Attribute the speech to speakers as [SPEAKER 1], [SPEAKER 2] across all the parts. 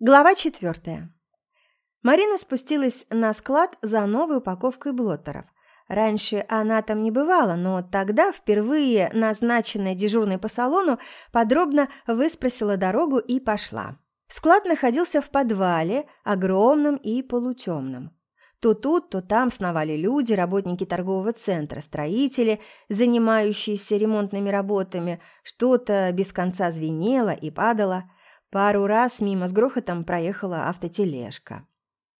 [SPEAKER 1] Глава четвертая. Марина спустилась на склад за новой упаковкой блоттеров. Раньше она там не бывала, но тогда, впервые назначенная дежурной по салону, подробно выспросила дорогу и пошла. Склад находился в подвале, огромном и полутемном. То тут, то там сновали люди, работники торгового центра, строители, занимающиеся ремонтными работами. Что-то без конца звенело и падало – Пару раз мимо с грохотом проехала автотележка.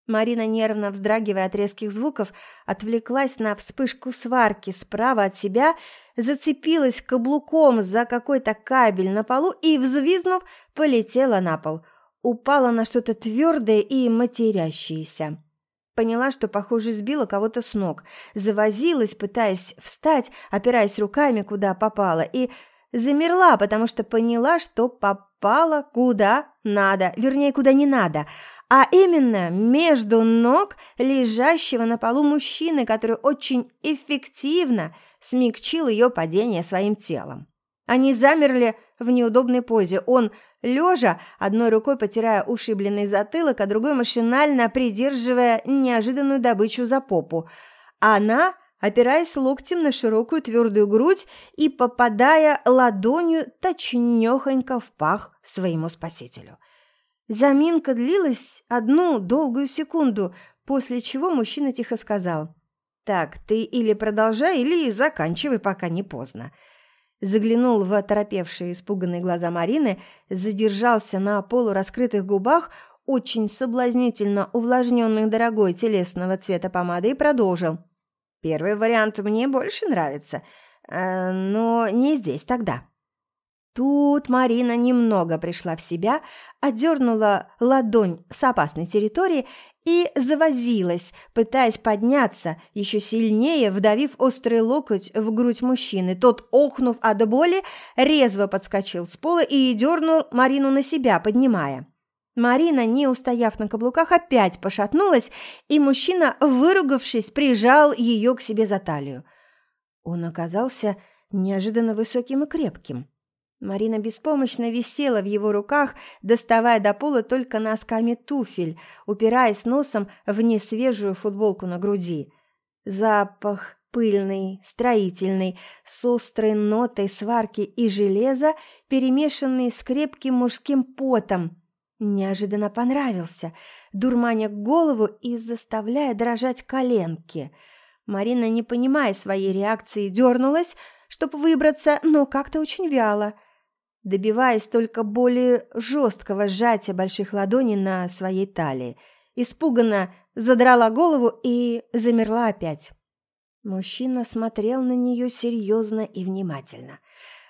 [SPEAKER 1] Марина, нервно вздрагивая от резких звуков, отвлеклась на вспышку сварки справа от себя, зацепилась каблуком за какой-то кабель на полу и, взвизнув, полетела на пол. Упала на что-то твердое и матерящееся. Поняла, что, похоже, сбила кого-то с ног. Завозилась, пытаясь встать, опираясь руками, куда попала, и замерла, потому что поняла, что попала куда надо, вернее, куда не надо, а именно между ног лежащего на полу мужчины, который очень эффективно смягчил ее падение своим телом. Они замерли в неудобной позе. Он, лежа, одной рукой потирая ушибленный затылок, а другой машинально придерживая неожиданную добычу за попу. Она – опираясь локтем на широкую твердую грудь и попадая ладонью точнёхонько в пах своему спасителю. Заминка длилась одну долгую секунду, после чего мужчина тихо сказал «Так, ты или продолжай, или заканчивай, пока не поздно». Заглянул в оторопевшие испуганные глаза Марины, задержался на полураскрытых губах, очень соблазнительно увлажненных дорогой телесного цвета помадой и продолжил. Первый вариант мне больше нравится, э, но не здесь тогда. Тут Марина немного пришла в себя, отдернула ладонь с опасной территории и завозилась, пытаясь подняться, еще сильнее вдавив острый локоть в грудь мужчины. Тот, охнув от боли, резво подскочил с пола и дернул Марину на себя, поднимая. Марина, не устояв на каблуках, опять пошатнулась, и мужчина, выругавшись, прижал ее к себе за талию. Он оказался неожиданно высоким и крепким. Марина беспомощно висела в его руках, доставая до пола только носками туфель, упираясь носом в несвежую футболку на груди. Запах пыльный, строительный, с острой нотой сварки и железа, перемешанный с крепким мужским потом, Неожиданно понравился, дурманя голову и заставляя дрожать коленки. Марина, не понимая своей реакции, дернулась, чтобы выбраться, но как-то очень вяло, добиваясь только более жесткого сжатия больших ладоней на своей талии. Испуганно задрала голову и замерла опять. Мужчина смотрел на нее серьезно и внимательно.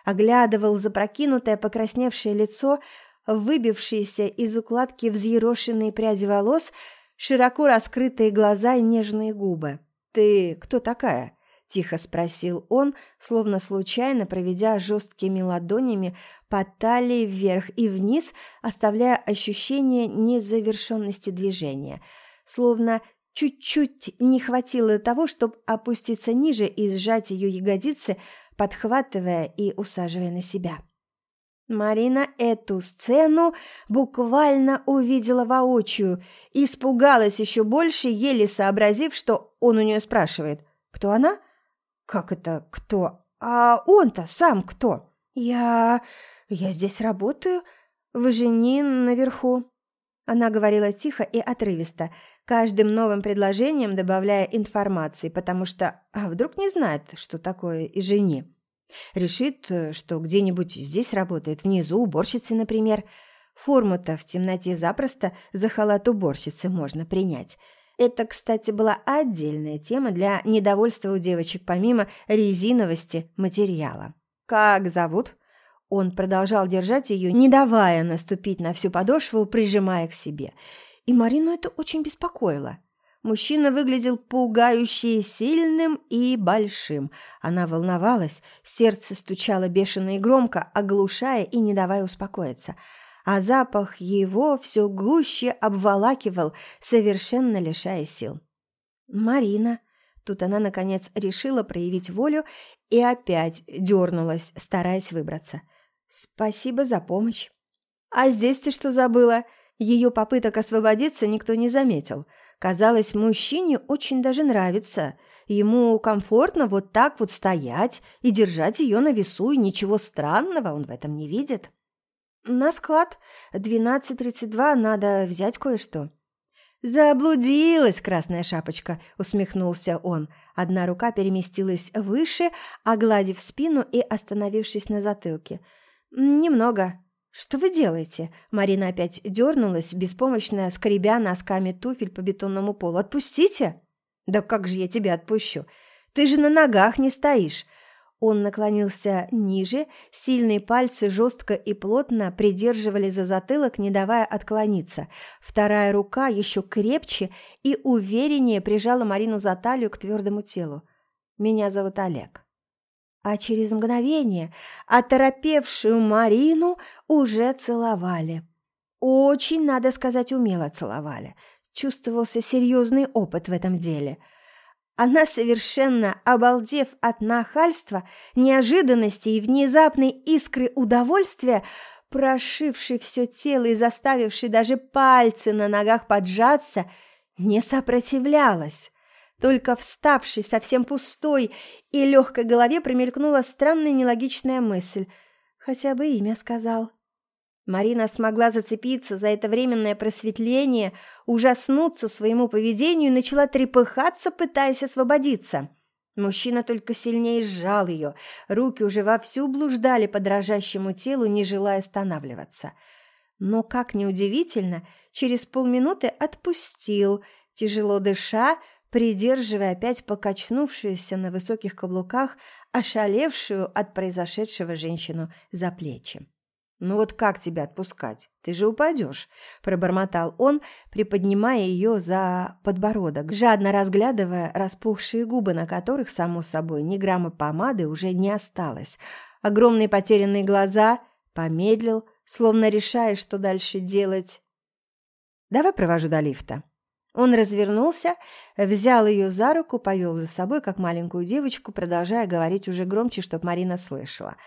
[SPEAKER 1] Оглядывал запрокинутое покрасневшее лицо, выбившиеся из укладки взъерошенные пряди волос, широко раскрытые глаза и нежные губы. «Ты кто такая?» – тихо спросил он, словно случайно проведя жесткими ладонями по талии вверх и вниз, оставляя ощущение незавершенности движения, словно чуть-чуть не хватило того, чтобы опуститься ниже и сжать ее ягодицы, подхватывая и усаживая на себя. Марина эту сцену буквально увидела воочию испугалась еще больше, еле сообразив, что он у нее спрашивает. «Кто она?» «Как это кто? А он-то сам кто?» «Я... я здесь работаю. Вы же не наверху». Она говорила тихо и отрывисто, каждым новым предложением добавляя информации, потому что а вдруг не знает, что такое и жени. Решит, э, что где-нибудь здесь работает, внизу, уборщицей, например. Форму-то в темноте запросто за халат уборщицы можно принять. Это, кстати, была отдельная тема для недовольства у девочек, помимо резиновости материала. «Как зовут?» Он продолжал держать ее, не давая наступить на всю подошву, прижимая к себе. И Марину это очень беспокоило. Мужчина выглядел пугающе сильным и большим. Она волновалась, сердце стучало бешено и громко, оглушая и не давая успокоиться. А запах его все гуще обволакивал, совершенно лишая сил. «Марина!» Тут она, наконец, решила проявить волю и опять дернулась, стараясь выбраться. «Спасибо за помощь». «А здесь ты что забыла?» Ее попыток освободиться никто не заметил. Казалось, мужчине очень даже нравится. Ему комфортно вот так вот стоять и держать ее на весу, и ничего странного он в этом не видит. «На склад. 12.32 надо взять кое-что». «Заблудилась, красная шапочка!» – усмехнулся он. Одна рука переместилась выше, огладив спину и остановившись на затылке. «Немного. Что вы делаете?» Марина опять дернулась, беспомощная, скребя носками туфель по бетонному полу. «Отпустите!» «Да как же я тебя отпущу? Ты же на ногах не стоишь!» Он наклонился ниже, сильные пальцы жестко и плотно придерживали за затылок, не давая отклониться. Вторая рука еще крепче и увереннее прижала Марину за талию к твердому телу. «Меня зовут Олег». А через мгновение оторопевшую Марину уже целовали. Очень, надо сказать, умело целовали. Чувствовался серьезный опыт в этом деле – она, совершенно обалдев от нахальства, неожиданности и внезапной искры удовольствия, прошившей все тело и заставившей даже пальцы на ногах поджаться, не сопротивлялась. Только вставшей, совсем пустой и легкой голове промелькнула странная нелогичная мысль. Хотя бы имя сказал. Марина смогла зацепиться за это временное просветление, ужаснуться своему поведению и начала трепыхаться, пытаясь освободиться. Мужчина только сильнее сжал ее, руки уже вовсю блуждали по дрожащему телу, не желая останавливаться. Но, как неудивительно, через полминуты отпустил, тяжело дыша, придерживая опять покачнувшуюся на высоких каблуках, ошалевшую от произошедшего женщину за плечи. «Ну вот как тебя отпускать? Ты же упадешь», – пробормотал он, приподнимая ее за подбородок, жадно разглядывая распухшие губы, на которых, само собой, ни грамма помады уже не осталось. Огромные потерянные глаза помедлил, словно решая, что дальше делать. «Давай провожу до лифта». Он развернулся, взял ее за руку, повел за собой, как маленькую девочку, продолжая говорить уже громче, чтобы Марина слышала –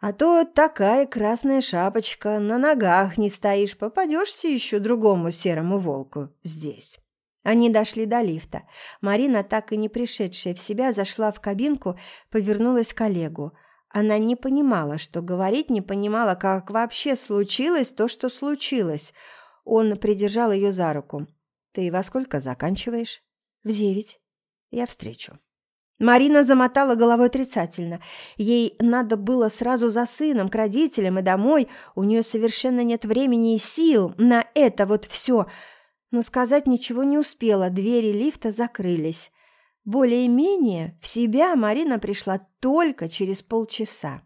[SPEAKER 1] а то такая красная шапочка, на ногах не стоишь, попадешься еще другому серому волку здесь. Они дошли до лифта. Марина, так и не пришедшая в себя, зашла в кабинку, повернулась к Олегу. Она не понимала, что говорить, не понимала, как вообще случилось то, что случилось. Он придержал ее за руку. «Ты во сколько заканчиваешь?» «В девять. Я встречу». Марина замотала головой отрицательно. Ей надо было сразу за сыном, к родителям и домой. У нее совершенно нет времени и сил на это вот все. Но сказать ничего не успела, двери лифта закрылись. Более-менее в себя Марина пришла только через полчаса.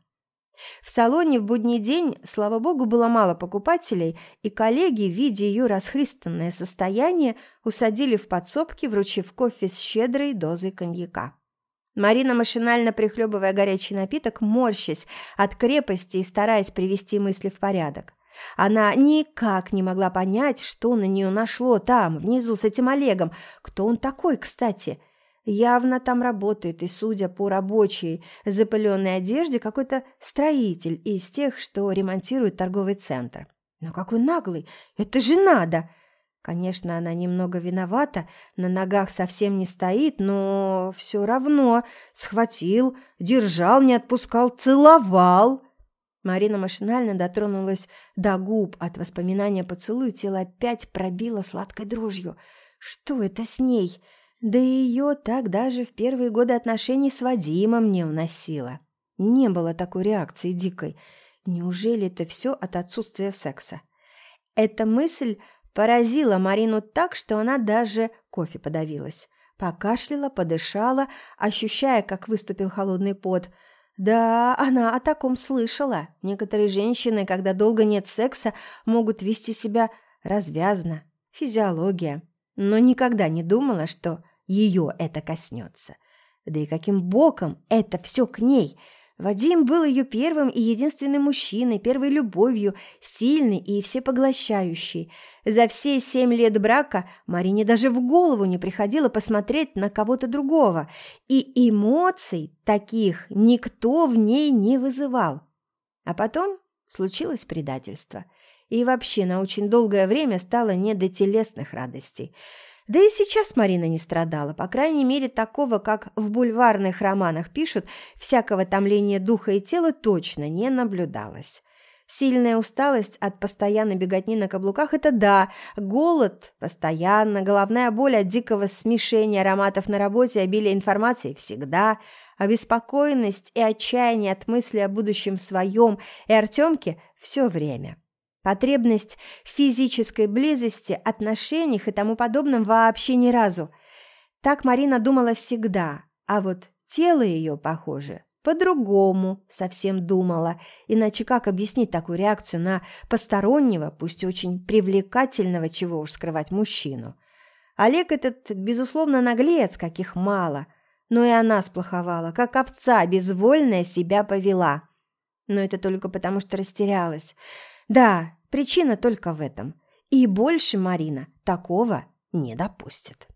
[SPEAKER 1] В салоне в будний день, слава богу, было мало покупателей, и коллеги, видя ее расхристанное состояние, усадили в подсобки, вручив кофе с щедрой дозой коньяка. Марина, машинально прихлебывая горячий напиток, морщась от крепости и стараясь привести мысли в порядок. Она никак не могла понять, что на нее нашло там, внизу, с этим Олегом. Кто он такой, кстати? Явно там работает, и, судя по рабочей запыленной одежде, какой-то строитель из тех, что ремонтирует торговый центр. Но какой наглый! Это же надо! Конечно, она немного виновата, на ногах совсем не стоит, но все равно схватил, держал, не отпускал, целовал. Марина машинально дотронулась до губ. От воспоминания поцелуя тело опять пробило сладкой дрожью. Что это с ней? Да ее так даже в первые годы отношений с Вадимом не уносило. Не было такой реакции дикой. Неужели это все от отсутствия секса? Эта мысль Поразила Марину так, что она даже кофе подавилась. Покашляла, подышала, ощущая, как выступил холодный пот. Да, она о таком слышала. Некоторые женщины, когда долго нет секса, могут вести себя развязно. Физиология. Но никогда не думала, что ее это коснется. Да и каким боком это все к ней – Вадим был ее первым и единственным мужчиной, первой любовью, сильный и всепоглощающий. За все семь лет брака Марине даже в голову не приходило посмотреть на кого-то другого, и эмоций таких никто в ней не вызывал. А потом случилось предательство. И вообще на очень долгое время стало не до телесных радостей. Да и сейчас Марина не страдала, по крайней мере, такого, как в бульварных романах пишут, всякого томления духа и тела точно не наблюдалось. Сильная усталость от постоянной беготни на каблуках – это да, голод постоянно, головная боль от дикого смешения ароматов на работе, обилие информации всегда, обеспокоенность и отчаяние от мысли о будущем своем и Артемке все время. Потребность в физической близости, отношениях и тому подобном вообще ни разу. Так Марина думала всегда, а вот тело ее, похоже, по-другому совсем думала. Иначе как объяснить такую реакцию на постороннего, пусть очень привлекательного, чего уж скрывать, мужчину? Олег этот, безусловно, наглец, каких мало. Но и она сплоховала, как овца, безвольная себя повела. Но это только потому, что растерялась. Да, причина только в этом. И больше Марина такого не допустит.